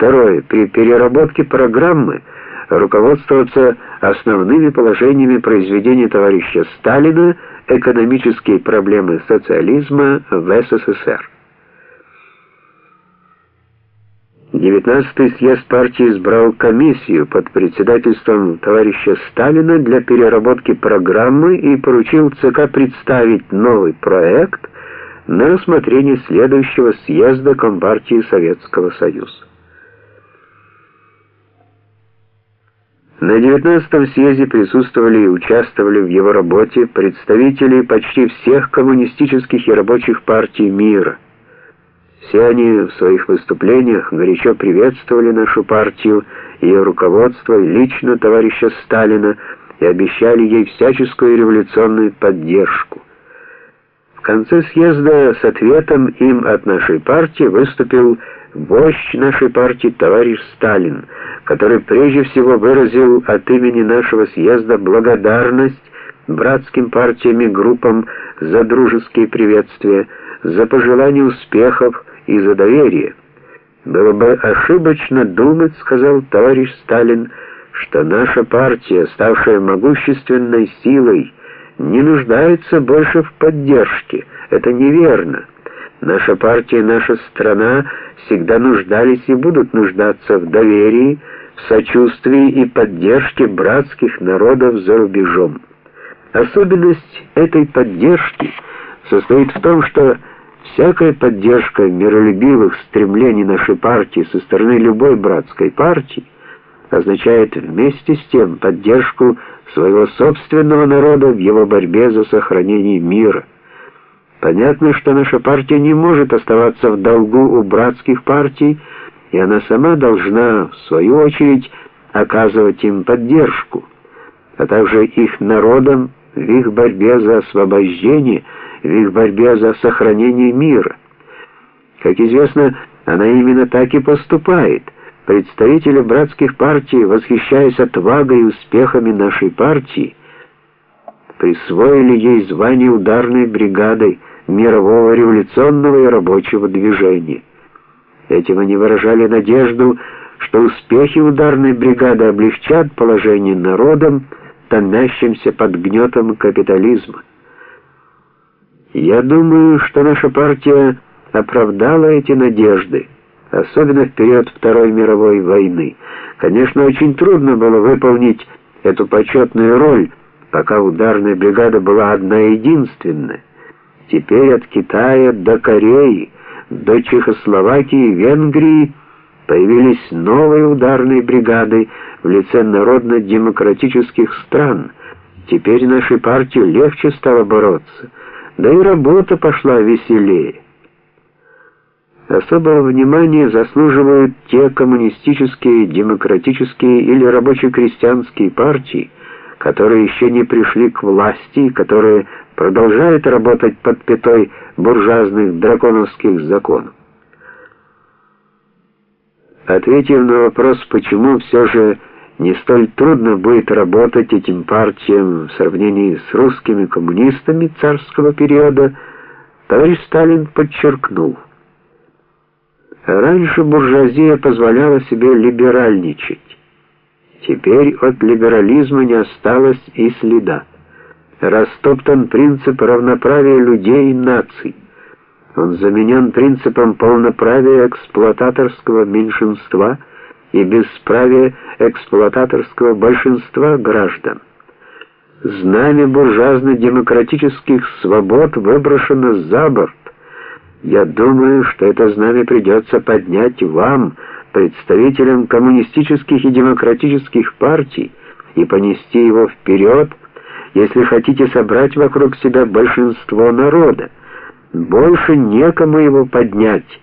Второе. При переработке программы руководствоваться основными положениями произведения товарища Сталина «Экономические проблемы социализма в СССР». 19-й съезд партии избрал комиссию под председательством товарища Сталина для переработки программы и поручил ЦК представить новый проект на рассмотрение следующего съезда Компартии Советского Союза. На 19-м съезде присутствовали и участвовали в его работе представители почти всех коммунистических и рабочих партий мира. Все они в своих выступлениях горячо приветствовали нашу партию, ее руководство и лично товарища Сталина и обещали ей всяческую революционную поддержку. В конце съезда с ответом им от нашей партии выступил вождь нашей партии товарищ Сталин, который прежде всего выразил от имени нашего съезда благодарность братским партиям и группам за дружеские приветствия, за пожелание успехов и за доверие. Было бы ошибочно думать, сказал товарищ Сталин, что наша партия, ставшая могущественной силой, не нуждается больше в поддержке. Это неверно. Наша партия и наша страна всегда нуждались и будут нуждаться в доверии, в сочувствии и поддержке братских народов за рубежом. Особенность этой поддержки состоит в том, что всякая поддержка миролюбивых стремлений нашей партии со стороны любой братской партии означает вместе с тем поддержку своего собственного народа в его борьбе за сохранение мира. Понятно, что наша партия не может оставаться в долгу у братских партий, и она сама должна, в свою очередь, оказывать им поддержку, а также их народам в их борьбе за освобождение, в их борьбе за сохранение мира. Как известно, она именно так и поступает. Представители братских партий, восхищаясь отвагой и успехами нашей партии, присвоили ей звание ударной бригады мирового революционного и рабочего движения. Этим они выражали надежду, что успехи ударной бригады облегчат положение народам, томящимся под гнетом капитализма. Я думаю, что наша партия оправдала эти надежды, особенно в период Второй мировой войны. Конечно, очень трудно было выполнить эту почетную роль, пока ударная бригада была одна единственная. Теперь от Китая до Кореи до Чехословакии Венгрии появились новые ударные бригады в лице народно-демократических стран. Теперь нашей партии легче стало бороться, да и работа пошла веселее. Особого внимания заслуживают те коммунистические, демократические или рабоче-крестьянские партии, которые еще не пришли к власти, которые продолжают работать под пятой буржуазных драконовских законов. Ответив на вопрос, почему все же не столь трудно будет работать этим партиям в сравнении с русскими коммунистами царского периода, товарищ Сталин подчеркнул, раньше буржуазия позволяла себе либеральничать. Теперь от либерализма не осталось и следа. Растоптан принцип равноправия людей и наций. Он заменен принципом полноправия эксплуататорского меньшинства и бесправия эксплуататорского большинства граждан. Знамя буржуазно-демократических свобод выброшено за борт. Я думаю, что это знамя придется поднять вам, представителям коммунистических и демократических партий, и понести его вперед, если хотите собрать вокруг себя большинство народа. Больше некому его поднять.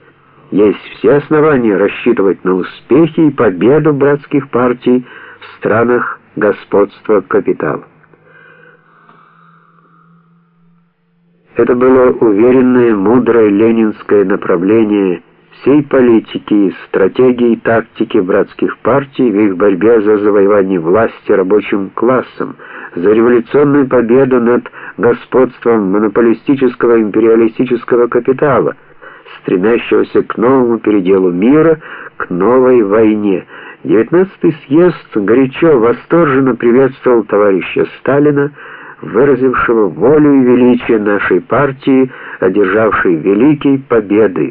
Есть все основания рассчитывать на успехи и победу братских партий в странах господства капитала. Это было уверенное, мудрое ленинское направление всей политики, стратегии и тактики братских партий в их борьбе за завоевание власти рабочим классом, за революционную победу над господством монополистического империалистического капитала, стремящегося к новому переделу мира, к новой войне. Девятнадцатый съезд горячо, восторженно приветствовал товарища Сталина, выразившего волю и величие нашей партии, одержавшей великие победы.